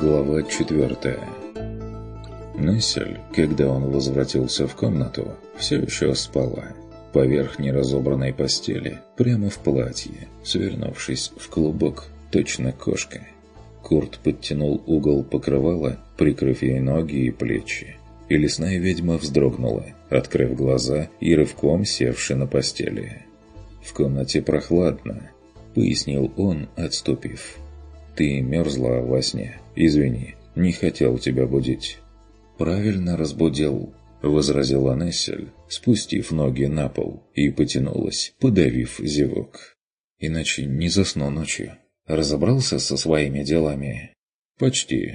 Глава четвертая Нессель, когда он возвратился в комнату, все еще спала. Поверх неразобранной постели, прямо в платье, свернувшись в клубок, точно кошка. Курт подтянул угол покрывала, прикрыв ей ноги и плечи. И лесная ведьма вздрогнула, открыв глаза и рывком севши на постели. «В комнате прохладно», — пояснил он, отступив. «Ты мерзла во сне. Извини, не хотел тебя будить». «Правильно разбудил», — возразила Нессель, спустив ноги на пол, и потянулась, подавив зевок. «Иначе не засну ночью. Разобрался со своими делами?» «Почти».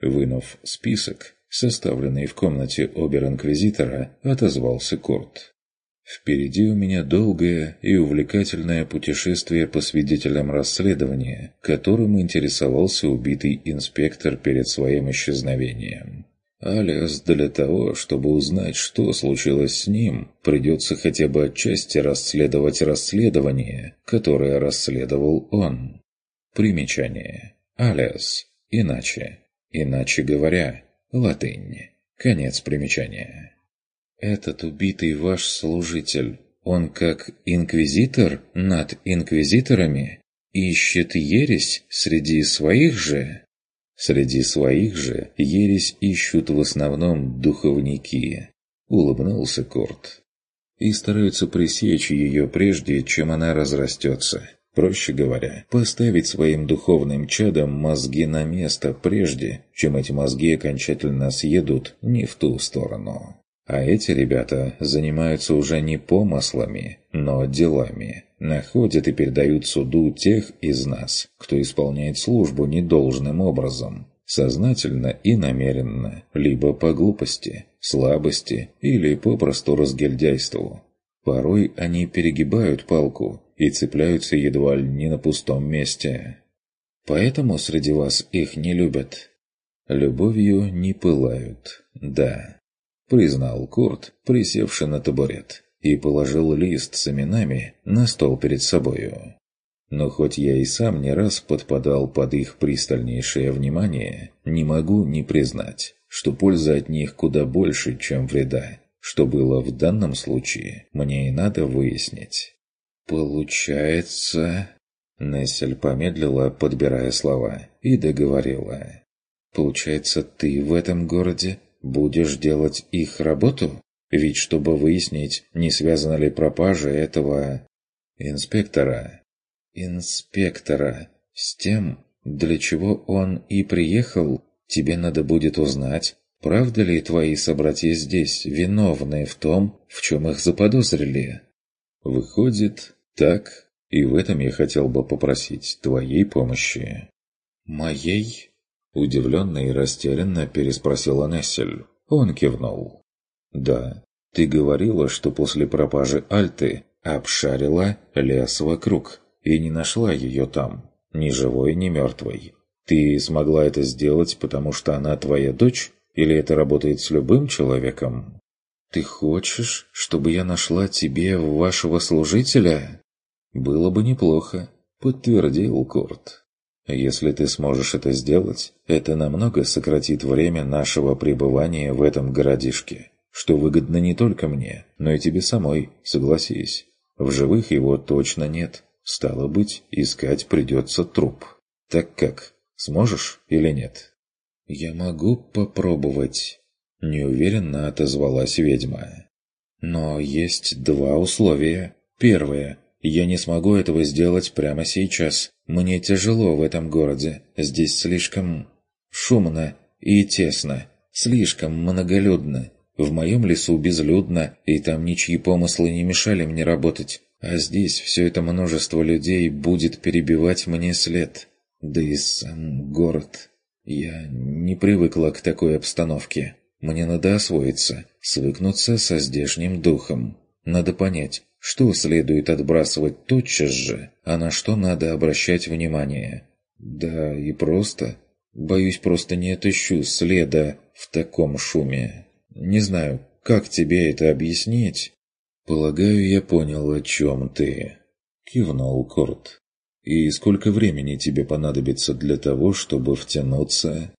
Вынув список, составленный в комнате обер-инквизитора, отозвался Корт. «Впереди у меня долгое и увлекательное путешествие по свидетелям расследования, которым интересовался убитый инспектор перед своим исчезновением. Алиас для того, чтобы узнать, что случилось с ним, придется хотя бы отчасти расследовать расследование, которое расследовал он. Примечание. Алиас. Иначе. Иначе говоря. Латынь. Конец примечания. Этот убитый ваш служитель, он как инквизитор над инквизиторами? Ищет ересь среди своих же? Среди своих же ересь ищут в основном духовники, улыбнулся Корт. И стараются пресечь ее прежде, чем она разрастется. Проще говоря, поставить своим духовным чадам мозги на место прежде, чем эти мозги окончательно съедут не в ту сторону. А эти ребята занимаются уже не помыслами, но делами. Находят и передают суду тех из нас, кто исполняет службу недолжным образом, сознательно и намеренно, либо по глупости, слабости или попросту разгильдяйству. Порой они перегибают палку и цепляются едва ли не на пустом месте. Поэтому среди вас их не любят. Любовью не пылают, да признал Курт, присевший на табурет, и положил лист с именами на стол перед собою. Но хоть я и сам не раз подпадал под их пристальнейшее внимание, не могу не признать, что польза от них куда больше, чем вреда. Что было в данном случае, мне и надо выяснить. «Получается...» Нессель помедлила, подбирая слова, и договорила. «Получается, ты в этом городе Будешь делать их работу? Ведь чтобы выяснить, не связана ли пропажа этого... инспектора. Инспектора. С тем, для чего он и приехал, тебе надо будет узнать, правда ли твои собратья здесь виновны в том, в чем их заподозрили. Выходит, так, и в этом я хотел бы попросить твоей помощи. Моей? Удивленно и растерянно переспросила Нессель. Он кивнул. «Да, ты говорила, что после пропажи Альты обшарила лес вокруг и не нашла ее там, ни живой, ни мертвой. Ты смогла это сделать, потому что она твоя дочь? Или это работает с любым человеком?» «Ты хочешь, чтобы я нашла тебе вашего служителя?» «Было бы неплохо», — подтвердил Курт. Если ты сможешь это сделать, это намного сократит время нашего пребывания в этом городишке, что выгодно не только мне, но и тебе самой, согласись. В живых его точно нет. Стало быть, искать придется труп. Так как, сможешь или нет? «Я могу попробовать», — неуверенно отозвалась ведьма. «Но есть два условия. Первое я не смогу этого сделать прямо сейчас. Мне тяжело в этом городе. Здесь слишком шумно и тесно. Слишком многолюдно. В моем лесу безлюдно, и там ничьи помыслы не мешали мне работать. А здесь все это множество людей будет перебивать мне след. Да и сам город. Я не привыкла к такой обстановке. Мне надо освоиться, свыкнуться со здешним духом. Надо понять, что следует отбрасывать тотчас же, а на что надо обращать внимание. Да и просто. Боюсь, просто не отыщу следа в таком шуме. Не знаю, как тебе это объяснить. «Полагаю, я понял, о чем ты», — кивнул Курт. «И сколько времени тебе понадобится для того, чтобы втянуться?»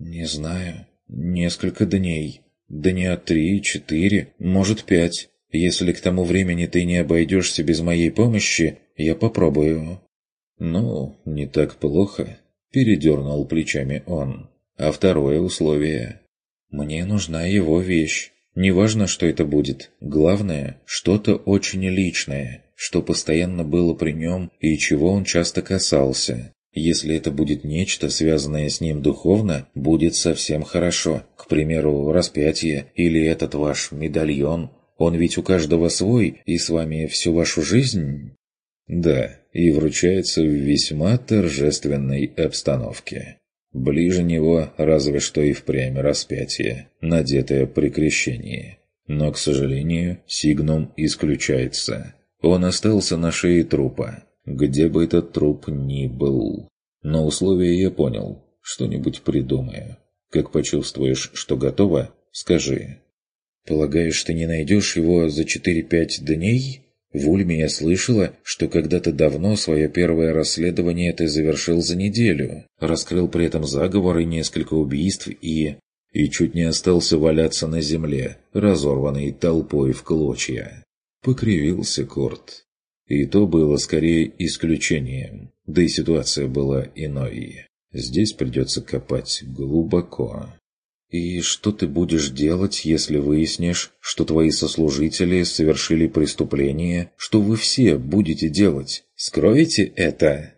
«Не знаю. Несколько дней. Дня три, четыре, может, пять. Если к тому времени ты не обойдешься без моей помощи, я попробую». «Ну, не так плохо», — передернул плечами он. «А второе условие?» «Мне нужна его вещь. Неважно, что это будет. Главное, что-то очень личное, что постоянно было при нем и чего он часто касался. Если это будет нечто, связанное с ним духовно, будет совсем хорошо. К примеру, распятие или этот ваш медальон. Он ведь у каждого свой, и с вами всю вашу жизнь? Да, и вручается в весьма торжественной обстановке. Ближе него разве что и впрямь распятие, надетое при крещении. Но, к сожалению, сигнум исключается. Он остался на шее трупа, где бы этот труп ни был. Но условия я понял, что-нибудь придумаю. Как почувствуешь, что готово, скажи. Полагаешь, ты не найдешь его за 4-5 дней? В Ульме я слышала, что когда-то давно свое первое расследование ты завершил за неделю, раскрыл при этом заговор и несколько убийств и... и чуть не остался валяться на земле, разорванный толпой в клочья. Покривился Корт. И то было скорее исключением, да и ситуация была иной. Здесь придется копать глубоко. «И что ты будешь делать, если выяснишь, что твои сослужители совершили преступление? Что вы все будете делать? Скроете это?»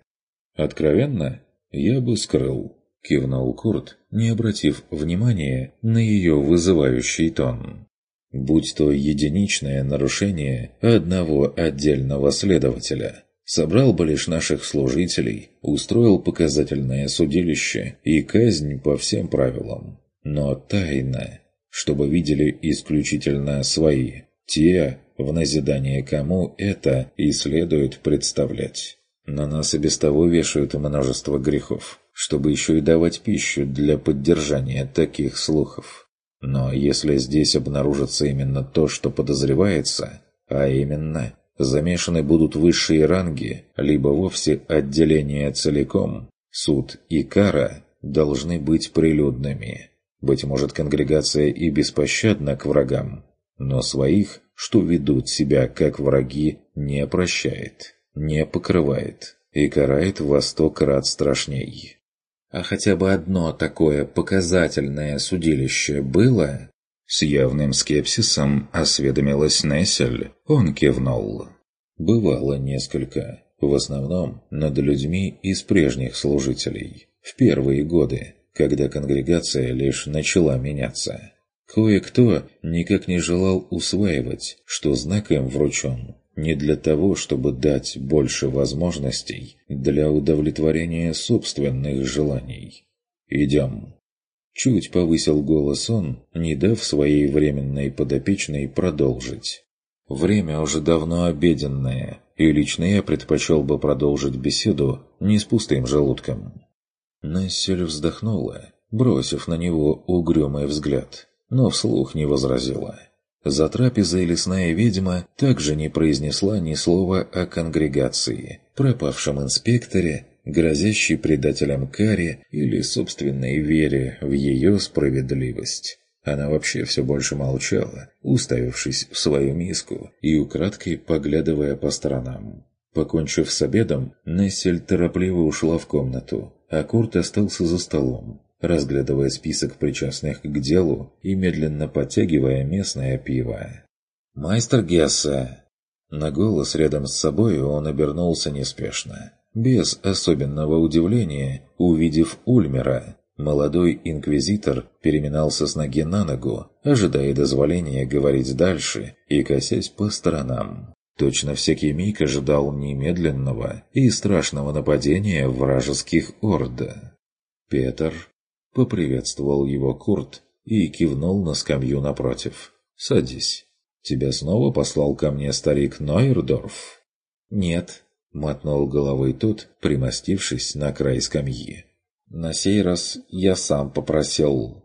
«Откровенно, я бы скрыл», — кивнул Курт, не обратив внимания на ее вызывающий тон. «Будь то единичное нарушение одного отдельного следователя» собрал бы лишь наших служителей, устроил показательное судилище и казнь по всем правилам но тайно, чтобы видели исключительно свои, те, в назидание кому это и следует представлять. На нас и без того вешают множество грехов, чтобы еще и давать пищу для поддержания таких слухов. Но если здесь обнаружится именно то, что подозревается, а именно замешаны будут высшие ранги, либо вовсе отделение целиком, суд и кара должны быть прилюдными. Быть может, конгрегация и беспощадна к врагам, но своих, что ведут себя как враги, не прощает, не покрывает и карает во сто крат страшней. А хотя бы одно такое показательное судилище было? С явным скепсисом осведомилась Нессель. Он кивнул. Бывало несколько, в основном над людьми из прежних служителей, в первые годы, когда конгрегация лишь начала меняться. Кое-кто никак не желал усваивать, что знак им вручен не для того, чтобы дать больше возможностей для удовлетворения собственных желаний. «Идем». Чуть повысил голос он, не дав своей временной подопечной продолжить. Время уже давно обеденное, и лично я предпочел бы продолжить беседу не с пустым желудком. Нессель вздохнула, бросив на него угрюмый взгляд, но вслух не возразила. За трапезой лесная ведьма также не произнесла ни слова о конгрегации, пропавшем инспекторе, грозящей предателям Каре или собственной вере в ее справедливость. Она вообще все больше молчала, уставившись в свою миску и украдкой поглядывая по сторонам. Покончив с обедом, Нессель торопливо ушла в комнату, а Курт остался за столом, разглядывая список причастных к делу и медленно подтягивая местное пиво. «Майстер Гесса!» На голос рядом с собой он обернулся неспешно, без особенного удивления, увидев Ульмера. Молодой инквизитор переминался с ноги на ногу, ожидая дозволения говорить дальше и косясь по сторонам. Точно всякий миг ожидал немедленного и страшного нападения вражеских орд. Петр поприветствовал его Курт и кивнул на скамью напротив. «Садись. Тебя снова послал ко мне старик Нойердорф?» «Нет», — мотнул головой тот, примостившись на край скамьи. «На сей раз я сам попросил».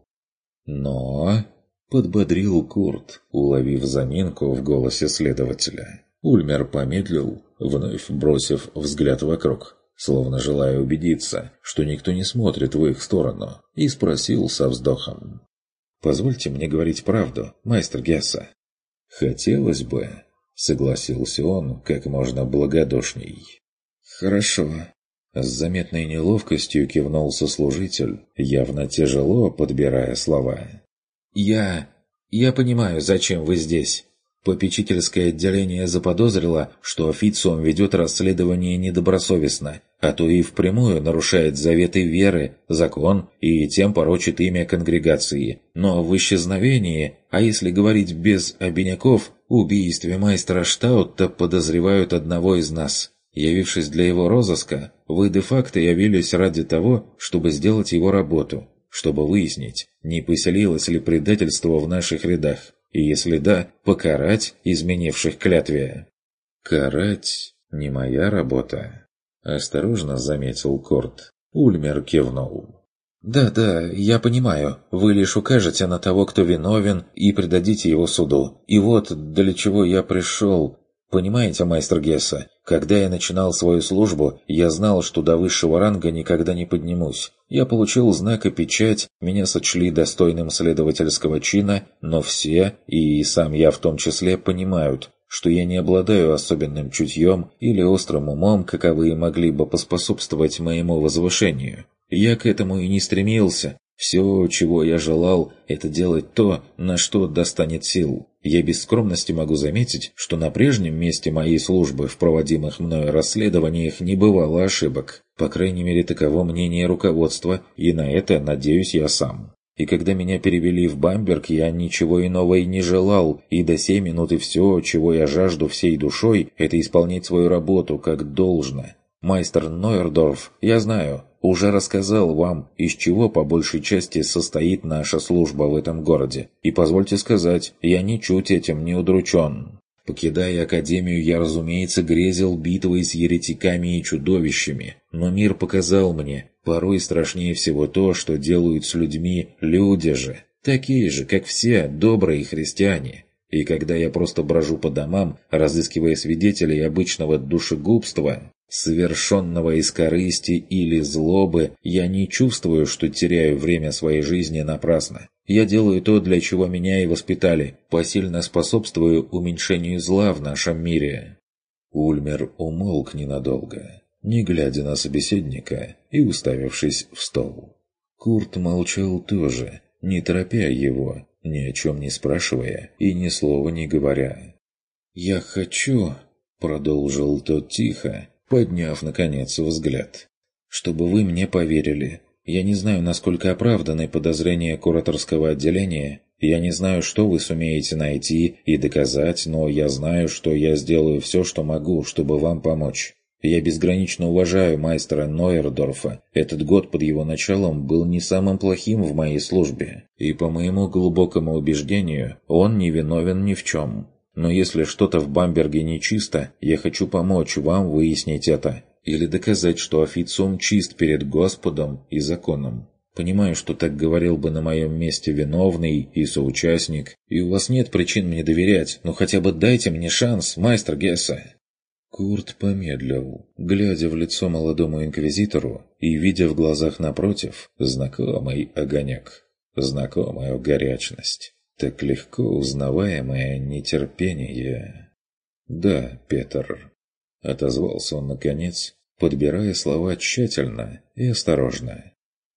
«Но...» Подбодрил Курт, уловив заминку в голосе следователя. Ульмер помедлил, вновь бросив взгляд вокруг, словно желая убедиться, что никто не смотрит в их сторону, и спросил со вздохом. «Позвольте мне говорить правду, майстер Гесса». «Хотелось бы», — согласился он как можно благодушней. «Хорошо». С заметной неловкостью кивнул сослужитель, явно тяжело подбирая слова. «Я... я понимаю, зачем вы здесь. Попечительское отделение заподозрило, что официум ведет расследование недобросовестно, а то и впрямую нарушает заветы веры, закон и тем порочит имя конгрегации. Но в исчезновении, а если говорить без обиняков, убийстве майстера Штаутта подозревают одного из нас. Явившись для его розыска, вы де-факто явились ради того, чтобы сделать его работу, чтобы выяснить, не поселилось ли предательство в наших рядах, и если да, покарать изменивших клятве. «Карать не моя работа», — осторожно заметил Корт. Ульмер кивнул. «Да-да, я понимаю. Вы лишь укажете на того, кто виновен, и предадите его суду. И вот для чего я пришел. Понимаете, майстер Гесса, когда я начинал свою службу, я знал, что до высшего ранга никогда не поднимусь. Я получил знак и печать, меня сочли достойным следовательского чина, но все, и сам я в том числе, понимают, что я не обладаю особенным чутьем или острым умом, каковые могли бы поспособствовать моему возвышению. Я к этому и не стремился, все, чего я желал, это делать то, на что достанет сил. Я без скромности могу заметить, что на прежнем месте моей службы в проводимых мною расследованиях не бывало ошибок. По крайней мере, таково мнение руководства, и на это надеюсь я сам. И когда меня перевели в Бамберг, я ничего иного и не желал, и до сей минуты все, чего я жажду всей душой, это исполнять свою работу как должно. Майстер Нойердорф, я знаю, уже рассказал вам, из чего по большей части состоит наша служба в этом городе. И позвольте сказать, я ничуть этим не удручен. Покидая Академию, я, разумеется, грезил битвой с еретиками и чудовищами. Но мир показал мне, порой страшнее всего то, что делают с людьми люди же. Такие же, как все добрые христиане. И когда я просто брожу по домам, разыскивая свидетелей обычного душегубства, совершенного из корысти или злобы, я не чувствую, что теряю время своей жизни напрасно. Я делаю то, для чего меня и воспитали, посильно способствую уменьшению зла в нашем мире». Ульмер умолк ненадолго, не глядя на собеседника и уставившись в стол. Курт молчал тоже, не торопя его, ни о чем не спрашивая и ни слова не говоря. «Я хочу», — продолжил тот тихо, подняв, наконец, взгляд. «Чтобы вы мне поверили. Я не знаю, насколько оправданы подозрения кураторского отделения. Я не знаю, что вы сумеете найти и доказать, но я знаю, что я сделаю все, что могу, чтобы вам помочь. Я безгранично уважаю майстера Нойердорфа. Этот год под его началом был не самым плохим в моей службе. И по моему глубокому убеждению, он не виновен ни в чем. Но если что-то в Бамберге нечисто, я хочу помочь вам выяснить это. Или доказать, что официум чист перед Господом и законом. Понимаю, что так говорил бы на моем месте виновный и соучастник, и у вас нет причин мне доверять, но хотя бы дайте мне шанс, майстер Гесса». Курт помедлил, глядя в лицо молодому инквизитору и видя в глазах напротив знакомый огонек, знакомую горячность так легко узнаваемое нетерпение. «Да, Петр», — отозвался он наконец, подбирая слова тщательно и осторожно.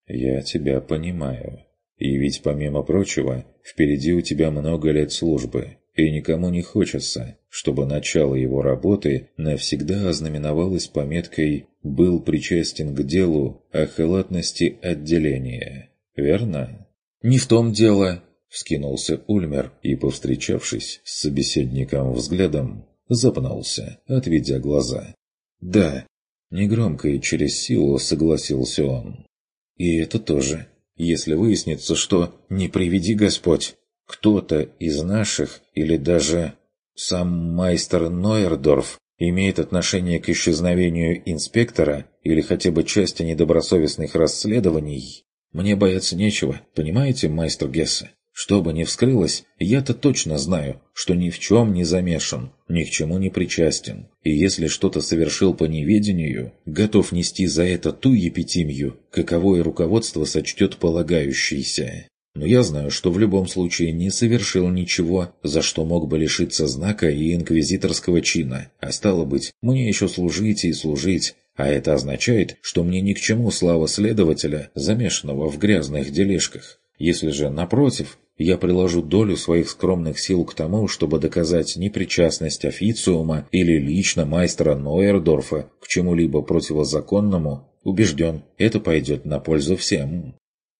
«Я тебя понимаю. И ведь, помимо прочего, впереди у тебя много лет службы, и никому не хочется, чтобы начало его работы навсегда ознаменовалось пометкой «был причастен к делу о халатности отделения». Верно? «Не в том дело», Вскинулся Ульмер и, повстречавшись с собеседником взглядом, запнулся, отведя глаза. «Да», — негромко и через силу согласился он. «И это тоже. Если выяснится, что, не приведи Господь, кто-то из наших или даже сам майстер Нойердорф имеет отношение к исчезновению инспектора или хотя бы части недобросовестных расследований, мне бояться нечего, понимаете, майстер Гессе? Что бы ни вскрылось, я-то точно знаю, что ни в чем не замешан, ни к чему не причастен. И если что-то совершил по неведению, готов нести за это ту епитимию, каковое руководство сочтет полагающейся. Но я знаю, что в любом случае не совершил ничего, за что мог бы лишиться знака и инквизиторского чина, а стало быть, мне еще служить и служить, а это означает, что мне ни к чему слава следователя, замешанного в грязных дележках. Если же, напротив, я приложу долю своих скромных сил к тому, чтобы доказать непричастность официума или лично майстра Нойердорфа к чему-либо противозаконному, убежден, это пойдет на пользу всем.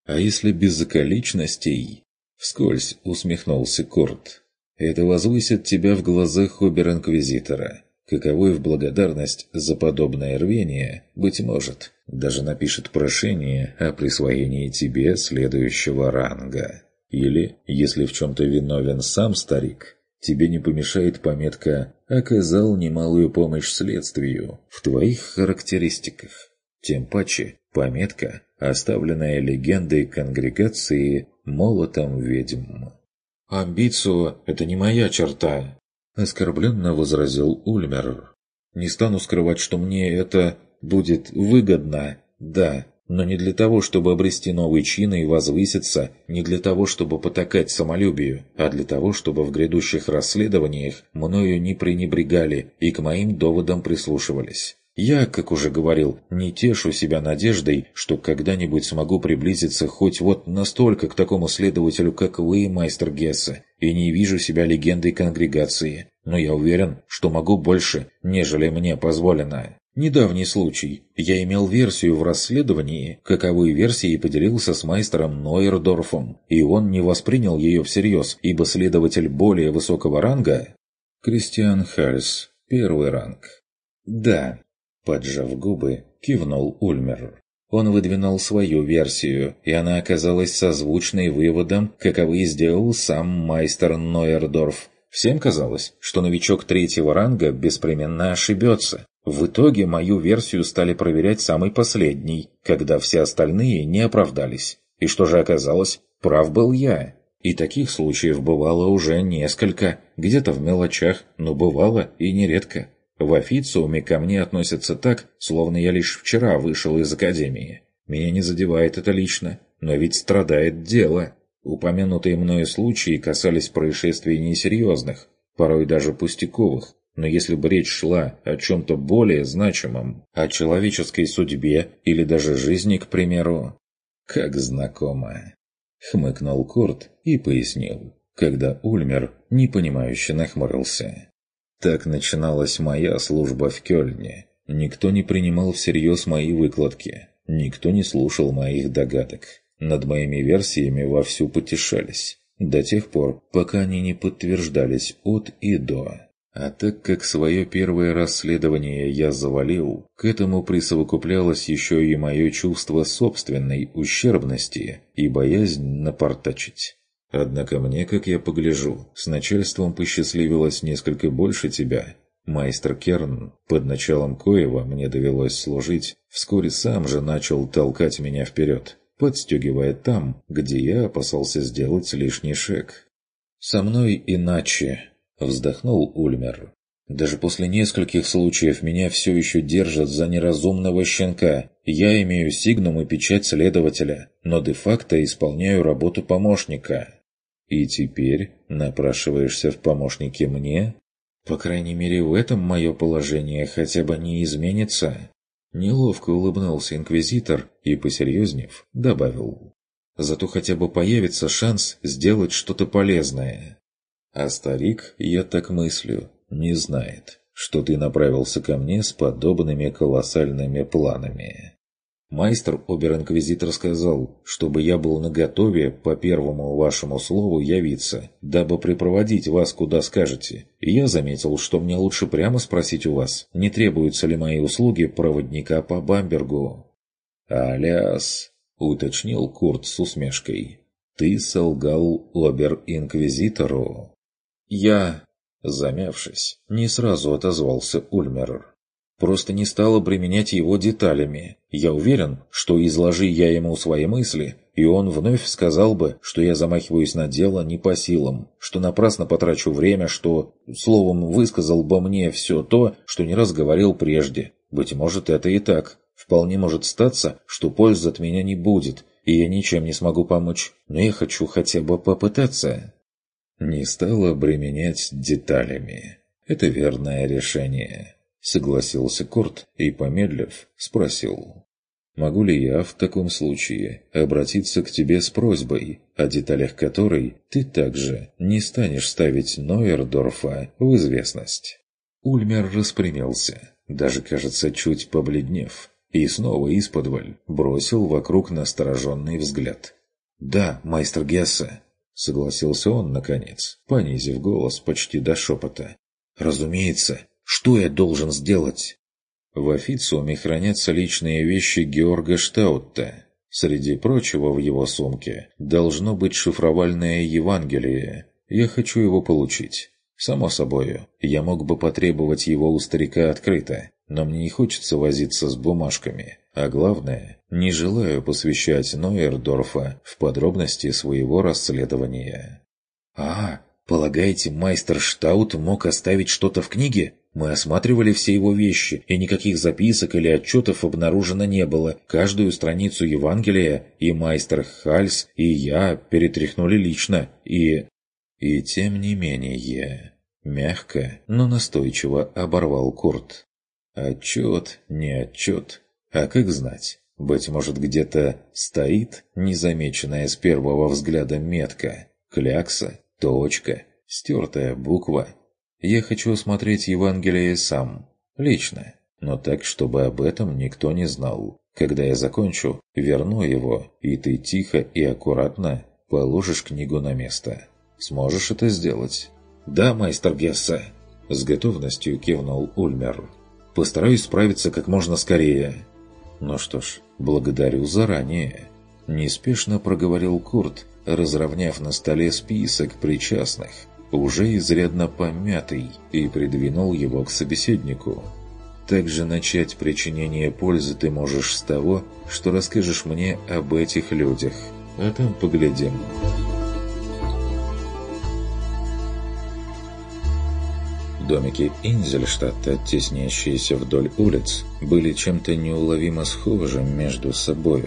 А если без околичностей? Вскользь усмехнулся Корт. Это возвысит тебя в глазах обер-инквизитора. Каковой в благодарность за подобное рвение, быть может, даже напишет прошение о присвоении тебе следующего ранга. Или, если в чем-то виновен сам старик, тебе не помешает пометка «оказал немалую помощь следствию» в твоих характеристиках. Тем паче пометка, оставленная легендой конгрегации молотом ведьм. «Амбицию – это не моя черта», – оскорбленно возразил Ульмер. «Не стану скрывать, что мне это будет выгодно, да, но не для того, чтобы обрести новый чин и возвыситься, не для того, чтобы потакать самолюбию, а для того, чтобы в грядущих расследованиях мною не пренебрегали и к моим доводам прислушивались. Я, как уже говорил, не тешу себя надеждой, что когда-нибудь смогу приблизиться хоть вот настолько к такому следователю, как вы, майстер Гесса, и не вижу себя легендой конгрегации, но я уверен, что могу больше, нежели мне позволено. Недавний случай. Я имел версию в расследовании, каковой версией поделился с майстером Нойердорфом, и он не воспринял ее всерьез, ибо следователь более высокого ранга... Кристиан Хальс. Первый ранг. Да. Поджав губы, кивнул Ульмер. Он выдвинул свою версию, и она оказалась созвучной выводом, каковы сделал сам майстер Нойердорф. Всем казалось, что новичок третьего ранга беспременно ошибется, в итоге мою версию стали проверять самый последний, когда все остальные не оправдались. И что же оказалось? Прав был я. И таких случаев бывало уже несколько, где-то в мелочах, но бывало и нередко. В официуме ко мне относятся так, словно я лишь вчера вышел из академии. Меня не задевает это лично, но ведь страдает дело. Упомянутые мною случаи касались происшествий несерьезных, порой даже пустяковых, но если бы речь шла о чем-то более значимом, о человеческой судьбе или даже жизни, к примеру, как знакомо. Хмыкнул Курт и пояснил, когда Ульмер непонимающе нахмурился. Так начиналась моя служба в Кёльне. Никто не принимал всерьез мои выкладки, никто не слушал моих догадок. Над моими версиями вовсю потешались, до тех пор, пока они не подтверждались от и до. А так как свое первое расследование я завалил, к этому присовокуплялось еще и мое чувство собственной ущербности и боязнь напортачить. Однако мне, как я погляжу, с начальством посчастливилось несколько больше тебя. Майстер Керн, под началом коего мне довелось служить, вскоре сам же начал толкать меня вперед, подстегивая там, где я опасался сделать лишний шаг. Со мной иначе, Вздохнул Ульмер. Даже после нескольких случаев меня все еще держат за неразумного щенка. Я имею сигнум и печать следователя, но де-факто исполняю работу помощника. И теперь напрашиваешься в помощники мне? По крайней мере, в этом мое положение хотя бы не изменится. Неловко улыбнулся инквизитор и, посерьезнев, добавил. Зато хотя бы появится шанс сделать что-то полезное. А старик, я так мыслю, не знает, что ты направился ко мне с подобными колоссальными планами. Майстер обер-инквизитор сказал, чтобы я был наготове по первому вашему слову явиться, дабы припроводить вас куда скажете. И я заметил, что мне лучше прямо спросить у вас, не требуются ли мои услуги проводника по Бамбергу. «Аляс», — уточнил Курт с усмешкой, — «ты солгал обер-инквизитору». «Я...» Замявшись, не сразу отозвался Ульмер. просто не стала применять его деталями. Я уверен, что изложи я ему свои мысли, и он вновь сказал бы, что я замахиваюсь на дело не по силам, что напрасно потрачу время, что, словом, высказал бы мне все то, что не раз говорил прежде. Быть может, это и так. Вполне может статься, что пользы от меня не будет, и я ничем не смогу помочь, но я хочу хотя бы попытаться. Не стала обременять деталями. Это верное решение. Согласился Корт и, помедлив, спросил. Могу ли я в таком случае обратиться к тебе с просьбой, о деталях которой ты также не станешь ставить Нойердорфа в известность?» Ульмер распрямился, даже, кажется, чуть побледнев, и снова исподволь бросил вокруг настороженный взгляд. «Да, майстер Гесса», — согласился он, наконец, понизив голос почти до шепота. «Разумеется, что я должен сделать?» В официуме хранятся личные вещи Георга Штаутта. Среди прочего в его сумке должно быть шифровальное Евангелие. Я хочу его получить. Само собой, я мог бы потребовать его у старика открыто, но мне не хочется возиться с бумажками. А главное, не желаю посвящать Нойердорфа в подробности своего расследования. «А, полагаете, майстер Штаут мог оставить что-то в книге?» Мы осматривали все его вещи, и никаких записок или отчетов обнаружено не было. Каждую страницу Евангелия и майстер Хальс, и я перетряхнули лично, и... И тем не менее... Мягко, но настойчиво оборвал Курт. Отчет, не отчет. А как знать? Быть может, где-то стоит незамеченная с первого взгляда метка, клякса, точка, стертая буква, я хочу осмотреть Евангелие сам, лично, но так, чтобы об этом никто не знал. Когда я закончу, верну его, и ты тихо и аккуратно положишь книгу на место. Сможешь это сделать?» «Да, майстер Гесса!» С готовностью кивнул Ульмер. «Постараюсь справиться как можно скорее». «Ну что ж, благодарю заранее». Неспешно проговорил Курт, разровняв на столе список причастных – уже изрядно помятый, и придвинул его к собеседнику. Также начать причинение пользы ты можешь с того, что расскажешь мне об этих людях, а там поглядим. Домики Инзельштадта, теснящиеся вдоль улиц, были чем-то неуловимо схожим между собой.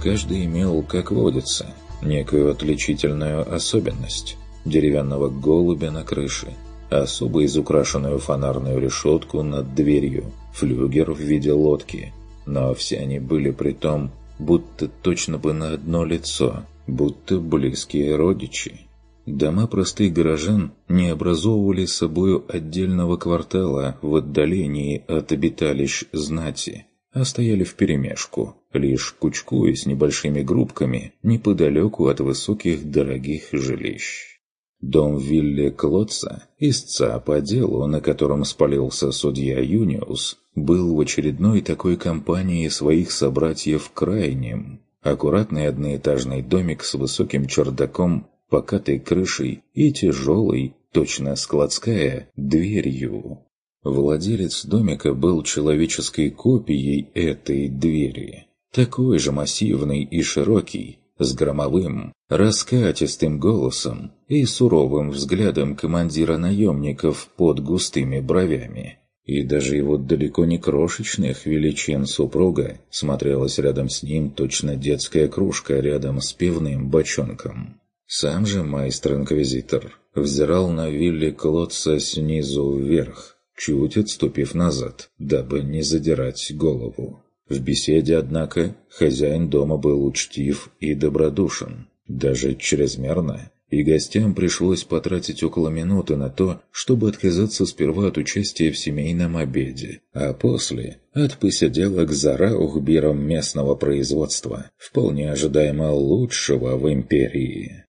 Каждый имел, как водится, некую отличительную особенность деревянного голубя на крыше, особо изукрашенную фонарную решетку над дверью, флюгер в виде лодки. Но все они были при том, будто точно бы на одно лицо, будто близкие родичи. Дома простых горожан не образовывали собою отдельного квартала в отдалении от обиталищ знати, а стояли вперемешку, лишь кучкуясь небольшими группками неподалеку от высоких дорогих жилищ. Дом Вилли Клотца, истца по делу, на котором спалился судья Юниус, был в очередной такой компании своих собратьев крайним. Аккуратный одноэтажный домик с высоким чердаком, покатой крышей и тяжелой, точно складская, дверью. Владелец домика был человеческой копией этой двери. Такой же массивный и широкий, с громовым, раскатистым голосом и суровым взглядом командира наемников под густыми бровями. И даже его далеко не крошечных величин супруга смотрелась рядом с ним точно детская кружка рядом с пивным бочонком. Сам же майстр-инквизитор взирал на Вилли Клотца снизу вверх, чуть отступив назад, дабы не задирать голову. В беседе, однако, хозяин дома был учтив и добродушен, даже чрезмерно, и гостям пришлось потратить около минуты на то, чтобы отказаться сперва от участия в семейном обеде, а после – от посиделок за раухбиром местного производства, вполне ожидаемо лучшего в империи.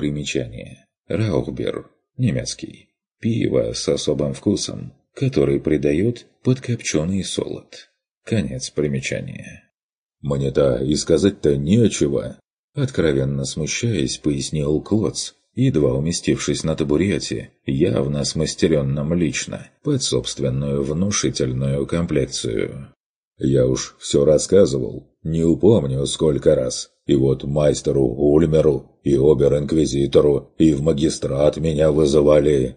Примечание. Раухбир. Немецкий. Пиво с особым вкусом, который придает подкопченый солод. Конец примечания. «Мне-то и сказать-то нечего», — откровенно смущаясь, пояснил Клоц, едва уместившись на табурете, явно смастеренном лично, под собственную внушительную комплекцию. «Я уж все рассказывал, не упомню сколько раз. И вот майстеру Ульмеру, и обер-инквизитору, и в магистрат меня вызывали».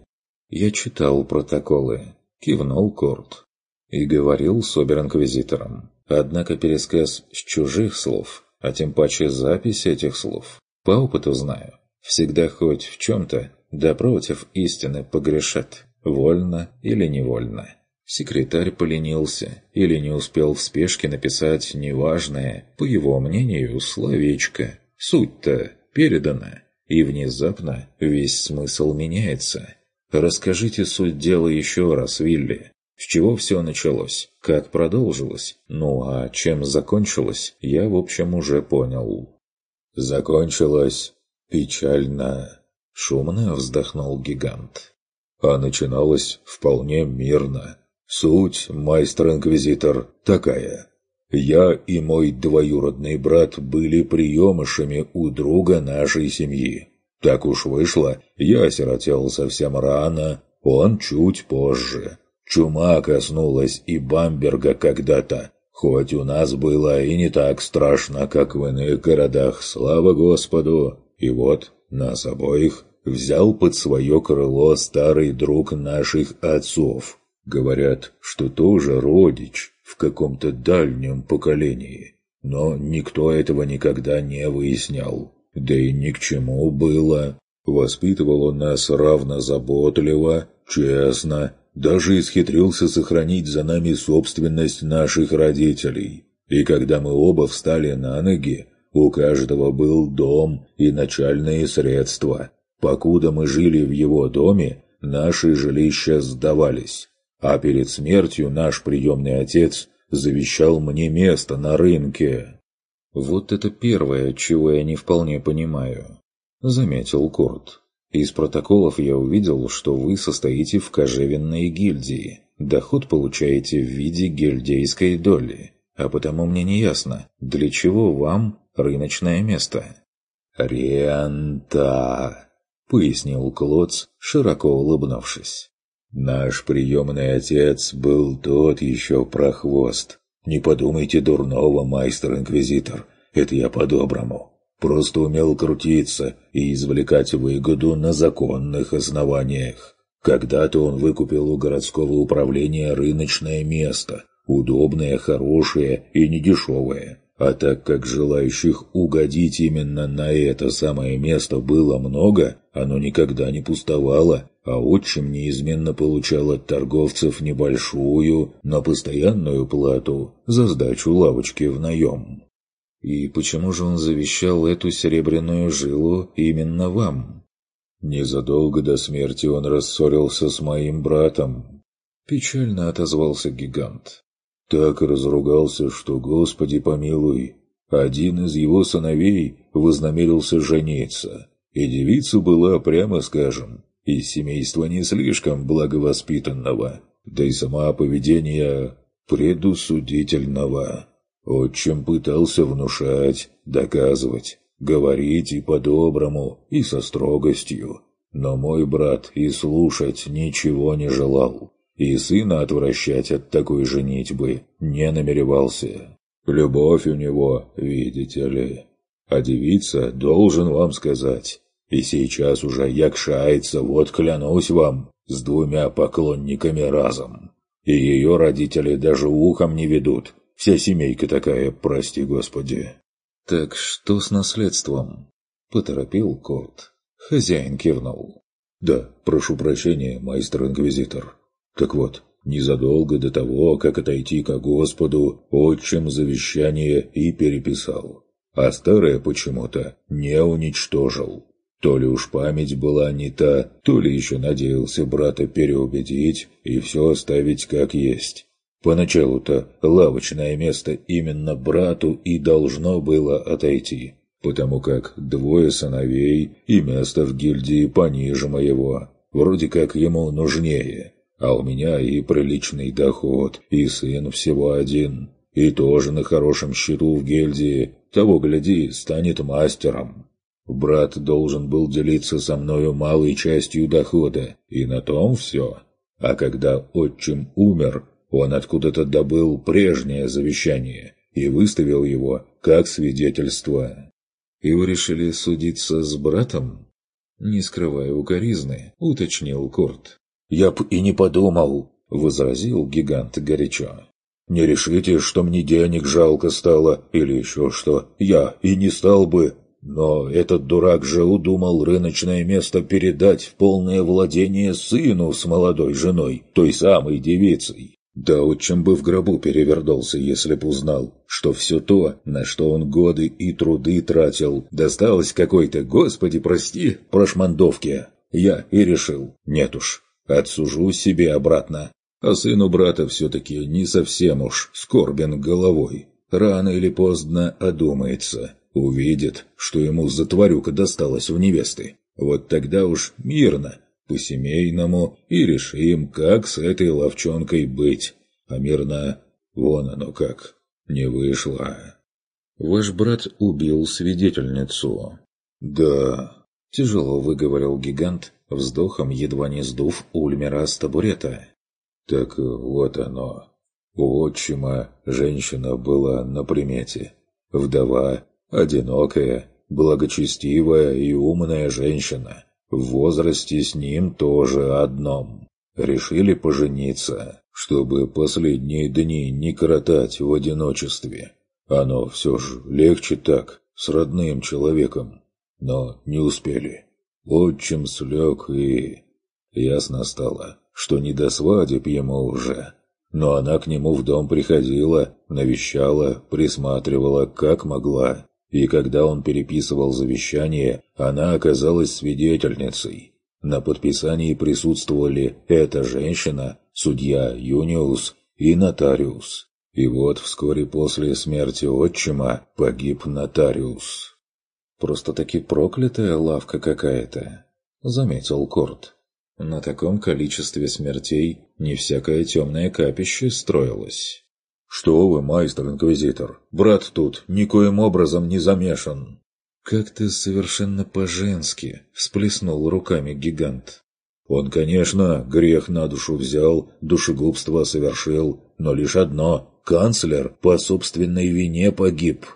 Я читал протоколы, кивнул Корт. И говорил с обер-инквизитором. Однако пересказ с чужих слов, а тем паче запись этих слов, по опыту знаю, всегда хоть в чем-то, да против истины погрешат, вольно или невольно. Секретарь поленился или не успел в спешке написать неважное, по его мнению, словечко. Суть-то передана, и внезапно весь смысл меняется. Расскажите суть дела еще раз, Вилли. С чего все началось? Как продолжилось? Ну а чем закончилось, я в общем уже понял. Закончилось печально. Шумно вздохнул гигант. А начиналось вполне мирно. Суть, майстер-инквизитор, такая. Я и мой двоюродный брат были приемышами у друга нашей семьи. Так уж вышло, я осиротел совсем рано, он чуть позже. Чума коснулась и Бамберга когда-то, хоть у нас было и не так страшно, как в иных городах, слава Господу. И вот нас обоих взял под свое крыло старый друг наших отцов. Говорят, что тоже родич в каком-то дальнем поколении. Но никто этого никогда не выяснял. Да и ни к чему было. Воспитывал он нас равно заботливо, честно, даже исхитрился сохранить за нами собственность наших родителей. И когда мы оба встали на ноги, у каждого был дом и начальные средства. Покуда мы жили в его доме, наши жилища сдавались. А перед смертью наш приемный отец завещал мне место на рынке. «Вот это первое, чего я не вполне понимаю», — заметил Корт. Из протоколов я увидел, что вы состоите в кожевенной гильдии. Доход получаете в виде гильдейской доли. А потому мне не ясно, для чего вам рыночное место?» «Рента», — пояснил Клоц, широко улыбнувшись. «Наш приемный отец был тот еще прохвост. Не подумайте дурного, майстер-инквизитор, это я по-доброму просто умел крутиться и извлекать выгоду на законных основаниях. Когда-то он выкупил у городского управления рыночное место, удобное, хорошее и недешевое. А так как желающих угодить именно на это самое место было много, оно никогда не пустовало, а отчим неизменно получал от торговцев небольшую, но постоянную плату за сдачу лавочки в наем. И почему же он завещал эту серебряную жилу именно вам? Незадолго до смерти он рассорился с моим братом. Печально отозвался гигант. Так разругался, что, Господи помилуй, один из его сыновей вознамерился жениться, и девица была, прямо скажем, из семейства не слишком благовоспитанного, да и сама поведение предусудительного. Отчим пытался внушать, доказывать, говорить и по-доброму, и со строгостью. Но мой брат и слушать ничего не желал, и сына отвращать от такой женитьбы не намеревался. Любовь у него, видите ли. А девица, должен вам сказать, и сейчас уже якшается, вот клянусь вам, с двумя поклонниками разом. И ее родители даже ухом не ведут, Вся семейка такая, прости господи. Так что с наследством? Поторопил Корт. Хозяин кивнул. Да, прошу прощения, майстер-инквизитор. Так вот, незадолго до того, как отойти к Господу, отчим завещание и переписал. А старое почему-то не уничтожил. То ли уж память была не та, то ли еще надеялся брата переубедить и все оставить как есть. Поначалу-то лавочное место именно брату и должно было отойти, потому как двое сыновей и место в гильдии пониже моего, вроде как ему нужнее, а у меня и приличный доход, и сын всего один, и тоже на хорошем счету в гильдии, того, гляди, станет мастером. Брат должен был делиться со мною малой частью дохода, и на том все. А когда отчим умер, он откуда-то добыл прежнее завещание и выставил его как свидетельство. «И вы решили судиться с братом?» Не скрывая укоризны, уточнил Курт. «Я б и не подумал», — возразил гигант горячо. «Не решите, что мне денег жалко стало или еще что. Я и не стал бы. Но этот дурак же удумал рыночное место передать в полное владение сыну с молодой женой, той самой девицей. Да отчим бы в гробу перевернулся, если б узнал, что все то, на что он годы и труды тратил, досталось какой-то, господи, прости, прошмандовке. Я и решил, нет уж, отсужу себе обратно. А сыну брата все-таки не совсем уж скорбен головой. Рано или поздно одумается Увидит, что ему затворюка досталась в невесты. Вот тогда уж мирно, по-семейному, и решим, как с этой ловчонкой быть. А мирно, вон оно как, не вышло. Ваш брат убил свидетельницу. Да, тяжело выговорил гигант, вздохом едва не сдув Ульмера с табурета. Так вот оно. У отчима женщина была на примете. Вдова Одинокая, благочестивая и умная женщина. В возрасте с ним тоже одном. Решили пожениться, чтобы последние дни не коротать в одиночестве. Оно все же легче так, с родным человеком. Но не успели. Отчим слег и... Ясно стало, что не до свадеб ему уже. Но она к нему в дом приходила, навещала, присматривала, как могла. И когда он переписывал завещание, она оказалась свидетельницей. На подписании присутствовали эта женщина, судья Юниус и нотариус. И вот вскоре после смерти отчима погиб нотариус. «Просто-таки проклятая лавка какая-то», — заметил Корт. «На таком количестве смертей не всякое темное капище строилось». «Что вы, майстер-инквизитор? Брат тут никоим образом не замешан!» «Как-то совершенно по-женски!» – всплеснул руками гигант. «Он, конечно, грех на душу взял, душегубство совершил, но лишь одно – канцлер по собственной вине погиб».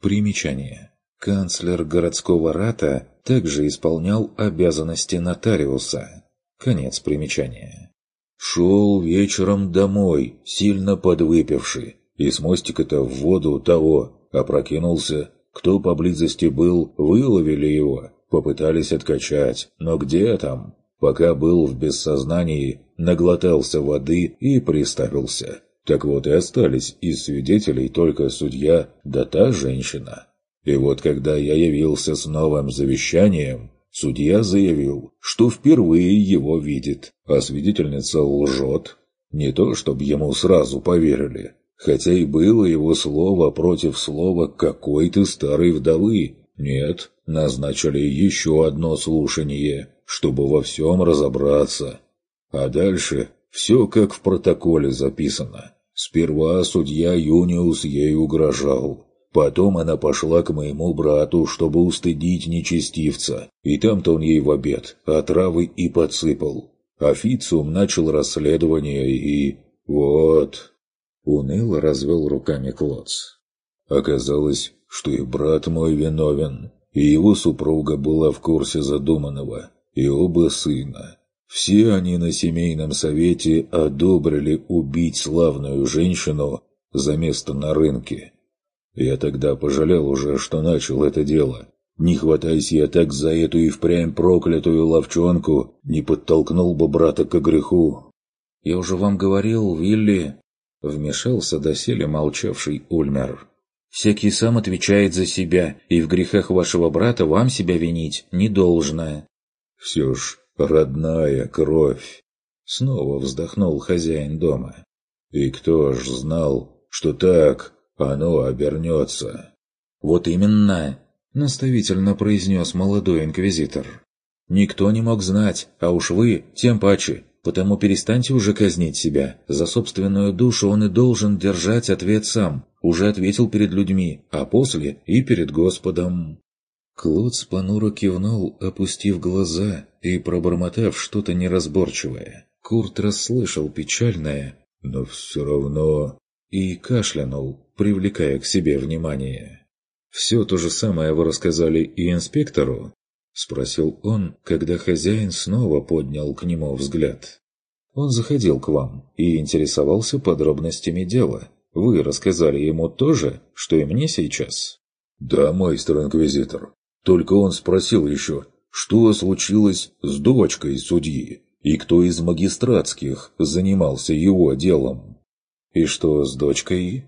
Примечание. Канцлер городского рата также исполнял обязанности нотариуса. Конец примечания. Шел вечером домой, сильно подвыпивший, и с мостика-то в воду того опрокинулся. Кто поблизости был, выловили его, попытались откачать, но где там? Пока был в бессознании, наглотался воды и приставился. Так вот и остались из свидетелей только судья да та женщина. И вот когда я явился с новым завещанием, Судья заявил, что впервые его видит, а свидетельница лжет. Не то, чтобы ему сразу поверили, хотя и было его слово против слова какой-то старой вдовы. Нет, назначили еще одно слушание, чтобы во всем разобраться. А дальше все как в протоколе записано. Сперва судья Юниус ей угрожал, Потом она пошла к моему брату, чтобы устыдить нечестивца, и там-то он ей в обед отравы и подсыпал. Официум начал расследование и... вот... Уныло развел руками Клоц. Оказалось, что и брат мой виновен, и его супруга была в курсе задуманного, и оба сына. Все они на семейном совете одобрили убить славную женщину за место на рынке. Я тогда пожалел уже, что начал это дело. Не хватаясь я так за эту и впрямь проклятую ловчонку, не подтолкнул бы брата к греху. «Я уже вам говорил, Вилли...» — вмешался доселе молчавший Ульмер. «Всякий сам отвечает за себя, и в грехах вашего брата вам себя винить не должно». «Все ж родная кровь!» — снова вздохнул хозяин дома. «И кто ж знал, что так оно обернется. «Вот именно», — наставительно произнес молодой инквизитор. «Никто не мог знать, а уж вы тем паче, потому перестаньте уже казнить себя. За собственную душу он и должен держать ответ сам. Уже ответил перед людьми, а после и перед Господом». Клод понуро кивнул, опустив глаза и пробормотав что-то неразборчивое. Курт расслышал печальное «но все равно» и кашлянул, привлекая к себе внимание. «Все то же самое вы рассказали и инспектору?» — спросил он, когда хозяин снова поднял к нему взгляд. «Он заходил к вам и интересовался подробностями дела. Вы рассказали ему то же, что и мне сейчас?» «Да, майстер-инквизитор. Только он спросил еще, что случилось с дочкой судьи и кто из магистратских занимался его делом. И что с дочкой?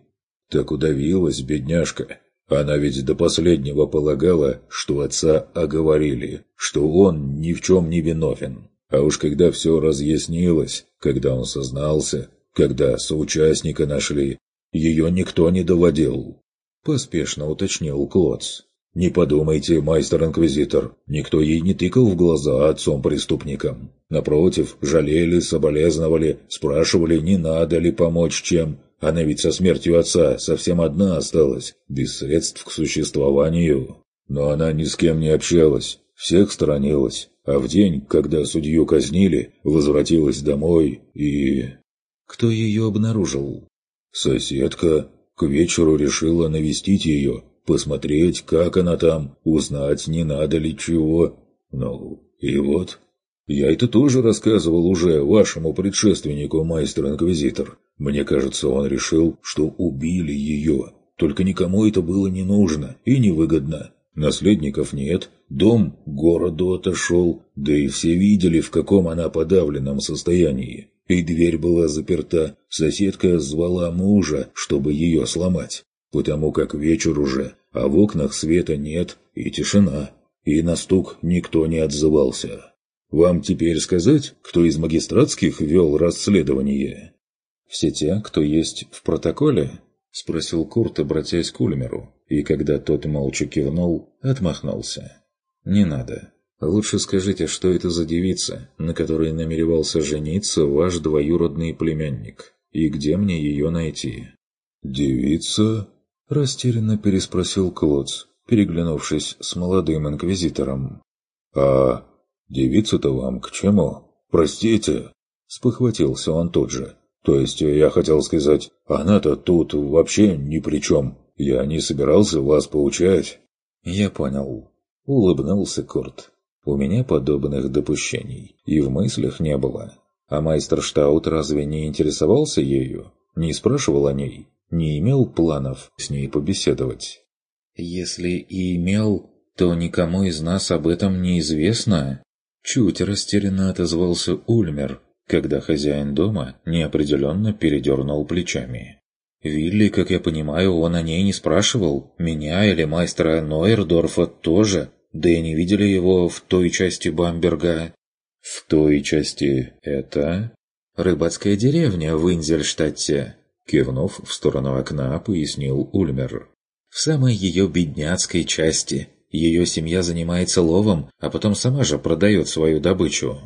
Так удавилась бедняжка. Она ведь до последнего полагала, что отца оговорили, что он ни в чем не виновен. А уж когда все разъяснилось, когда он сознался, когда соучастника нашли, ее никто не доводил. Поспешно уточнил Клоц. Не подумайте, майстер-инквизитор, никто ей не тыкал в глаза отцом-преступником. Напротив, жалели, соболезновали, спрашивали, не надо ли помочь чем. Она ведь со смертью отца совсем одна осталась, без средств к существованию. Но она ни с кем не общалась, всех сторонилась, а в день, когда судью казнили, возвратилась домой и... Кто ее обнаружил? Соседка. К вечеру решила навестить ее, посмотреть, как она там, узнать, не надо ли чего. Ну, и вот. Я это тоже рассказывал уже вашему предшественнику, майстер-инквизитор. Мне кажется, он решил, что убили ее. Только никому это было не нужно и невыгодно. Наследников нет, дом городу отошел, да и все видели, в каком она подавленном состоянии. И дверь была заперта, соседка звала мужа, чтобы ее сломать потому как вечер уже, а в окнах света нет и тишина, и на стук никто не отзывался. Вам теперь сказать, кто из магистратских вел расследование?» «Все те, кто есть в протоколе?» — спросил Курт, обратясь к Ульмеру, и когда тот молча кивнул, отмахнулся. «Не надо. Лучше скажите, что это за девица, на которой намеревался жениться ваш двоюродный племянник, и где мне ее найти?» «Девица?» Растерянно переспросил Клоц, переглянувшись с молодым инквизитором. «А девица-то вам к чему? Простите!» Спохватился он тут же. «То есть, я хотел сказать, она-то тут вообще ни при чем. Я не собирался вас поучать». «Я понял». Улыбнулся Курт. «У меня подобных допущений и в мыслях не было. А майстер Штаут разве не интересовался ею? Не спрашивал о ней?» Не имел планов с ней побеседовать. Если и имел, то никому из нас об этом не известно. Чуть растерянно отозвался Ульмер, когда хозяин дома неопределенно передернул плечами. Вилли, как я понимаю, он о ней не спрашивал. Меня или мастера Нойердорфа тоже, да и не видели его в той части Бамберга. В той части это... Рыбацкая деревня в Инзельштадте. Кивнув в сторону окна, пояснил Ульмер. «В самой ее бедняцкой части. Ее семья занимается ловом, а потом сама же продает свою добычу».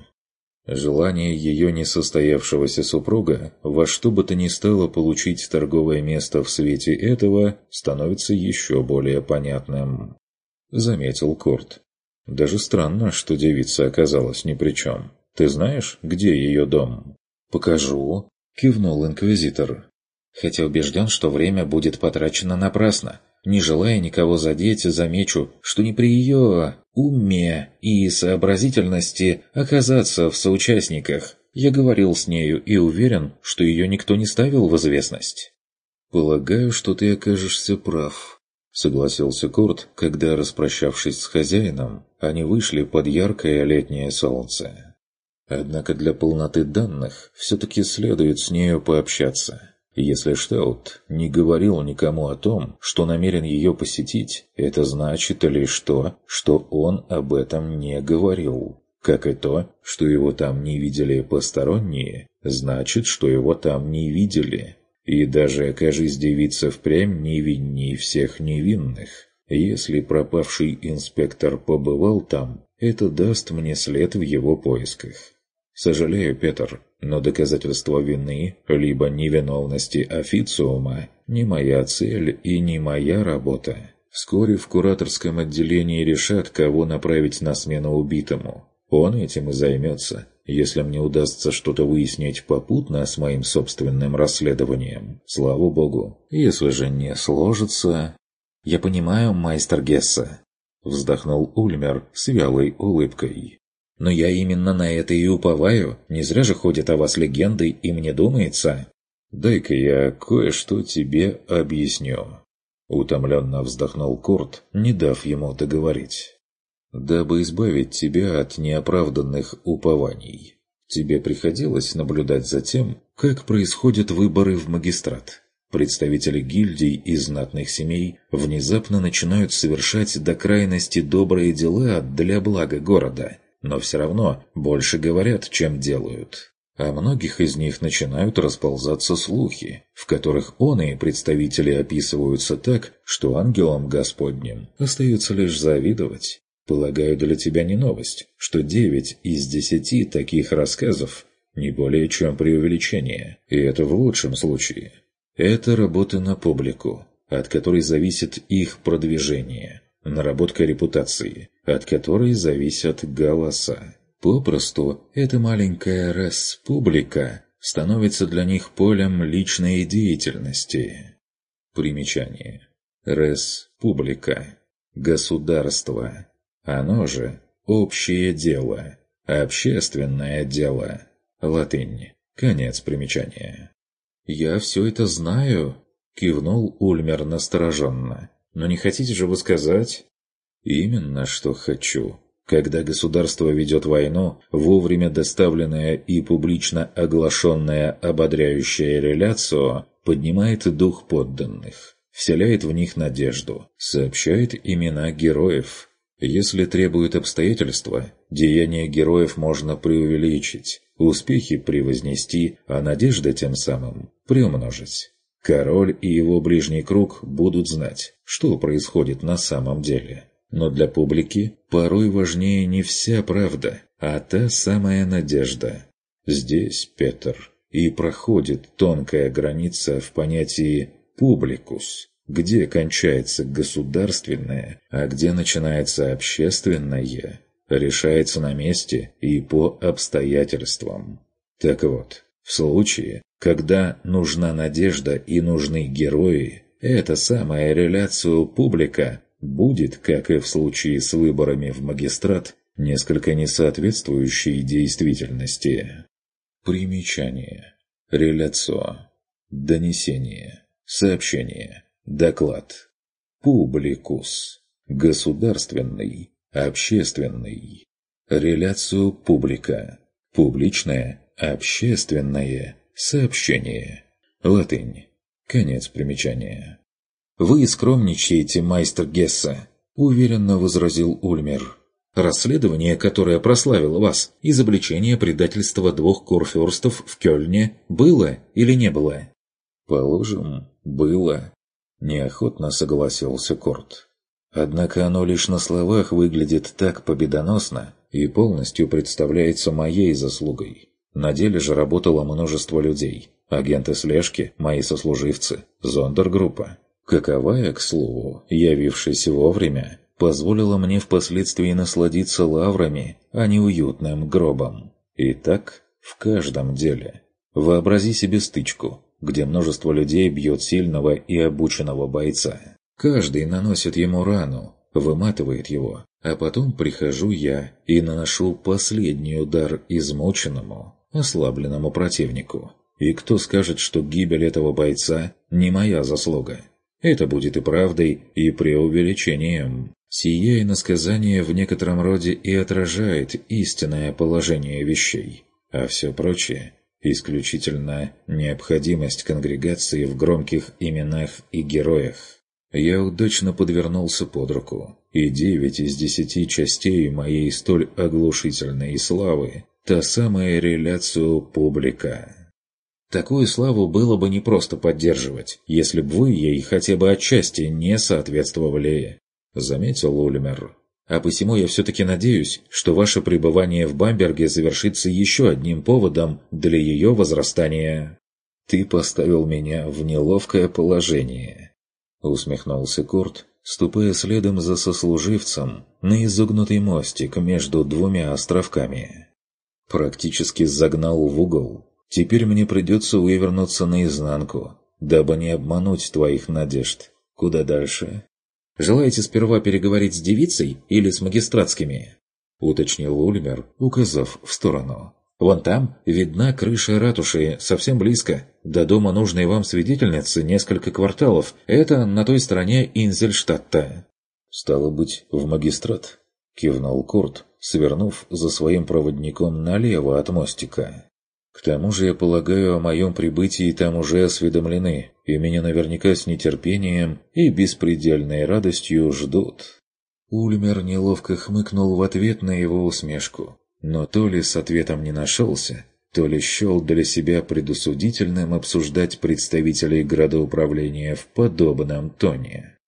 Желание ее несостоявшегося супруга во что бы то ни стало получить торговое место в свете этого становится еще более понятным. Заметил Корт. Даже странно, что девица оказалась ни при чем. Ты знаешь, где ее дом? Покажу. Кивнул инквизитор хотя убежден, что время будет потрачено напрасно. Не желая никого задеть, замечу, что не при ее уме и сообразительности оказаться в соучастниках. Я говорил с нею и уверен, что ее никто не ставил в известность. «Полагаю, что ты окажешься прав», — согласился Курт, когда, распрощавшись с хозяином, они вышли под яркое летнее солнце. Однако для полноты данных все-таки следует с нею пообщаться. Если Штаут не говорил никому о том, что намерен ее посетить, это значит лишь то, что он об этом не говорил. Как и то, что его там не видели посторонние, значит, что его там не видели. И даже окажись девица впрямь невинней всех невинных. Если пропавший инспектор побывал там, это даст мне след в его поисках. Сожалею, Петр, но доказательство вины, либо невиновности официума, не моя цель и не моя работа. Вскоре в кураторском отделении решат, кого направить на смену убитому. Он этим и займется, если мне удастся что-то выяснить попутно с моим собственным расследованием. Слава богу. Если же не сложится... «Я понимаю, майстер Гесса», — вздохнул Ульмер с вялой улыбкой. «Но я именно на это и уповаю. Не зря же ходят о вас легенды, и мне думается...» «Дай-ка я кое-что тебе объясню». Утомленно вздохнул Курт, не дав ему договорить. «Дабы избавить тебя от неоправданных упований, тебе приходилось наблюдать за тем, как происходят выборы в магистрат. Представители гильдий и знатных семей внезапно начинают совершать до крайности добрые дела для блага города, но все равно больше говорят, чем делают. О многих из них начинают расползаться слухи, в которых он и представители описываются так, что ангелам Господним остается лишь завидовать. Полагаю, для тебя не новость, что девять из десяти таких рассказов не более чем преувеличение, и это в лучшем случае. Это работа на публику, от которой зависит их продвижение, наработка репутации, от которой зависят голоса. Попросту, эта маленькая республика становится для них полем личной деятельности. Примечание. Республика. Государство. Оно же общее дело. Общественное дело. Латынь. Конец примечания. «Я все это знаю», — кивнул Ульмер настороженно. «Но не хотите же вы сказать?» «Именно что хочу», когда государство ведет войну, вовремя доставленная и публично оглашенная ободряющая реляцию поднимает дух подданных, вселяет в них надежду, сообщает имена героев. Если требуют обстоятельства, деяния героев можно преувеличить, успехи превознести, а надежды тем самым приумножить. Король и его ближний круг будут знать, что происходит на самом деле. Но для публики порой важнее не вся правда, а та самая надежда. Здесь, Петр, и проходит тонкая граница в понятии «публикус», где кончается государственное, а где начинается общественное, решается на месте и по обстоятельствам. Так вот, в случае, когда нужна надежда и нужны герои, эта самая реляцию публика будет, как и в случае с выборами в магистрат, несколько несоответствующей действительности. Примечание. Реляцо. Донесение. Сообщение. Доклад. Публикус. Государственный. Общественный. Реляцию публика. Публичное. Общественное. Сообщение. Латынь. Конец примечания. «Вы скромничаете, майстер Гесса», – уверенно возразил Ульмер. «Расследование, которое прославило вас, изобличение предательства двух курфюрстов в Кёльне, было или не было?» «Положим, было», – неохотно согласился Корт. «Однако оно лишь на словах выглядит так победоносно и полностью представляется моей заслугой. На деле же работало множество людей. Агенты слежки, мои сослуживцы, зондергруппа, каковая, к слову, явившись вовремя, позволила мне впоследствии насладиться лаврами, а не уютным гробом. И так в каждом деле. Вообрази себе стычку, где множество людей бьет сильного и обученного бойца. Каждый наносит ему рану, выматывает его, а потом прихожу я и наношу последний удар измученному, ослабленному противнику. И кто скажет, что гибель этого бойца не моя заслуга? Это будет и правдой, и преувеличением. Сие иносказание в некотором роде и отражает истинное положение вещей, а все прочее – исключительно необходимость конгрегации в громких именах и героях. Я удачно подвернулся под руку, и девять из десяти частей моей столь оглушительной славы – та самая реляцию публика. Такую славу было бы непросто поддерживать, если бы вы ей хотя бы отчасти не соответствовали, — заметил Ульмер. А посему я все-таки надеюсь, что ваше пребывание в Бамберге завершится еще одним поводом для ее возрастания. Ты поставил меня в неловкое положение, — усмехнулся Курт ступая следом за сослуживцем на изогнутый мостик между двумя островками. Практически загнал в угол. Теперь мне придется вывернуться наизнанку, дабы не обмануть твоих надежд. Куда дальше? Желаете сперва переговорить с девицей или с магистратскими?» — уточнил Ульмер, указав в сторону. «Вон там видна крыша ратуши, совсем близко. До дома нужной вам свидетельницы несколько кварталов. Это на той стороне Инзельштадта». «Стало быть, в магистрат», — кивнул Курт, свернув за своим проводником налево от мостика. К тому же, я полагаю, о моем прибытии там уже осведомлены, и меня наверняка с нетерпением и беспредельной радостью ждут». Ульмер неловко хмыкнул в ответ на его усмешку, но то ли с ответом не нашелся, то ли счел для себя предусудительным обсуждать представителей градоуправления в подобном тоне.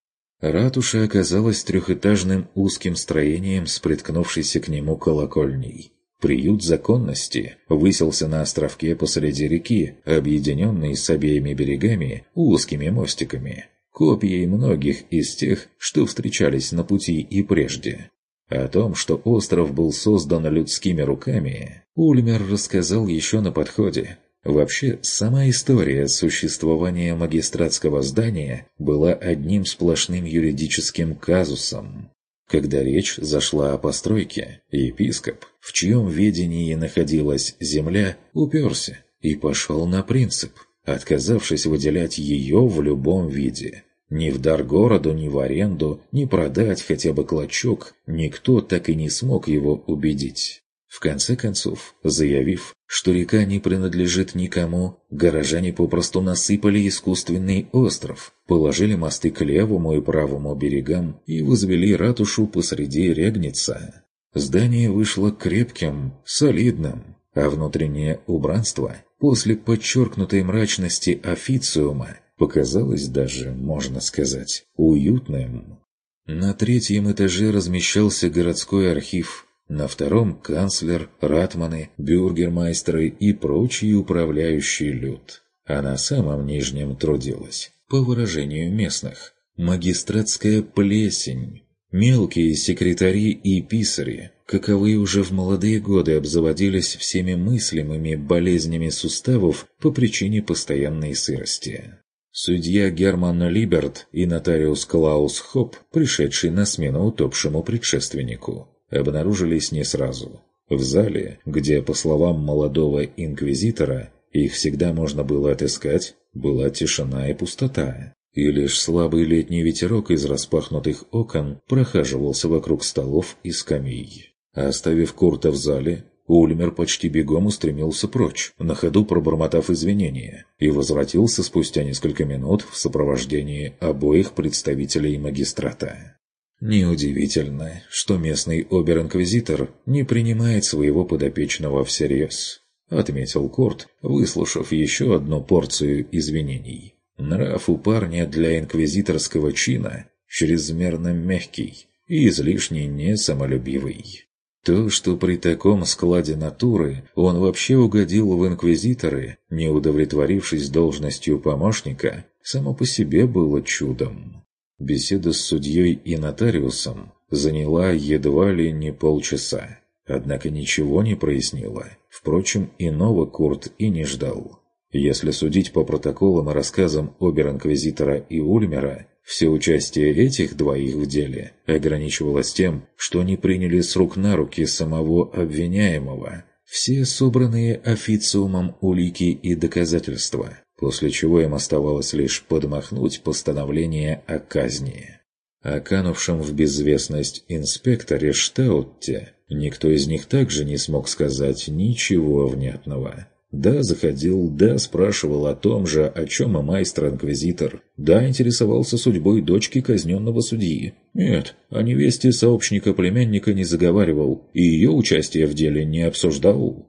Ратуша оказалась трехэтажным узким строением с приткнувшейся к нему колокольней. Приют законности высился на островке посреди реки, объединенный с обеими берегами узкими мостиками, копией многих из тех, что встречались на пути и прежде. О том, что остров был создан людскими руками, Ульмер рассказал еще на подходе. Вообще, сама история существования магистратского здания была одним сплошным юридическим казусом. Когда речь зашла о постройке, епископ, в чьем ведении находилась земля, уперся и пошел на принцип, отказавшись выделять ее в любом виде. Ни в дар городу, ни в аренду, ни продать хотя бы клочок, никто так и не смог его убедить. В конце концов, заявив, что река не принадлежит никому, горожане попросту насыпали искусственный остров, положили мосты к левому и правому берегам и возвели ратушу посреди Регница. Здание вышло крепким, солидным, а внутреннее убранство, после подчеркнутой мрачности официума, показалось даже, можно сказать, уютным. На третьем этаже размещался городской архив – на втором – канцлер, ратманы, бюргермайстеры и прочий управляющий люд. А на самом нижнем трудилась, по выражению местных, магистратская плесень. Мелкие секретари и писари, каковые уже в молодые годы обзаводились всеми мыслимыми болезнями суставов по причине постоянной сырости. Судья Герман Либерт и нотариус Клаус Хоп, пришедший на смену утопшему предшественнику, обнаружились не сразу. В зале, где, по словам молодого инквизитора, их всегда можно было отыскать, была тишина и пустота. И лишь слабый летний ветерок из распахнутых окон прохаживался вокруг столов и скамей. Оставив Курта в зале, Ульмер почти бегом устремился прочь, на ходу пробормотав извинения, и возвратился спустя несколько минут в сопровождении обоих представителей магистрата. Неудивительно, что местный обер-инквизитор не принимает своего подопечного всерьез, отметил Корт, выслушав еще одну порцию извинений. Нрав у парня для инквизиторского чина чрезмерно мягкий и излишне несамолюбивый. То, что при таком складе натуры он вообще угодил в инквизиторы, не удовлетворившись должностью помощника, само по себе было чудом. Беседа с судьей и нотариусом заняла едва ли не полчаса, однако ничего не прояснила. Впрочем, иного Курт и не ждал. Если судить по протоколам и рассказам обер-инквизитора и Ульмера, все участие этих двоих в деле ограничивалось тем, что они приняли с рук на руки самого обвиняемого все собранные официумом улики и доказательства, после чего им оставалось лишь подмахнуть постановление о казни. О канувшем в безвестность инспекторе Штаутте никто из них также не смог сказать ничего внятного. Да, заходил, да, спрашивал о том же, о чем и майстер-инквизитор. Да, интересовался судьбой дочки казненного судьи. Нет, о невесте сообщника-племянника не заговаривал, и ее участие в деле не обсуждал.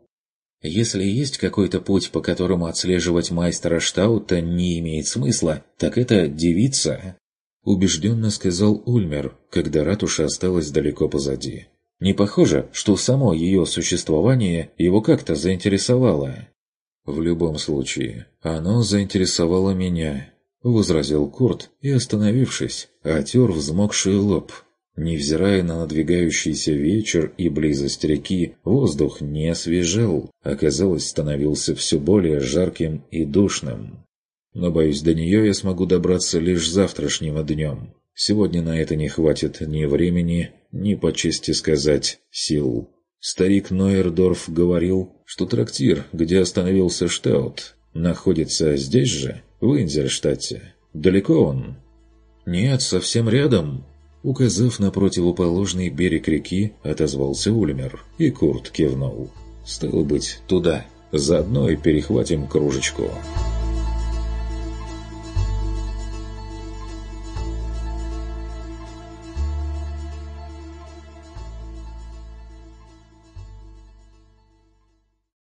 Если есть какой-то путь, по которому отслеживать майстера Штаута не имеет смысла, так это девица, убежденно сказал Ульмер, когда ратуша осталась далеко позади. Не похоже, что само ее существование его как-то заинтересовало. В любом случае, оно заинтересовало меня. — возразил Курт и, остановившись, отер взмокший лоб. Невзирая на надвигающийся вечер и близость реки, воздух не освежал, а, казалось, становился все более жарким и душным. Но, боюсь, до нее я смогу добраться лишь завтрашнего днем. Сегодня на это не хватит ни времени, ни, по чести сказать, сил. Старик Нойердорф говорил, что трактир, где остановился Штаут, находится здесь же, в Инзерштадте. Далеко он? Нет, совсем рядом. Указав на противоположный берег реки, отозвался Ульмер, и Курт кивнул. Стало быть, туда. Заодно и перехватим кружечку.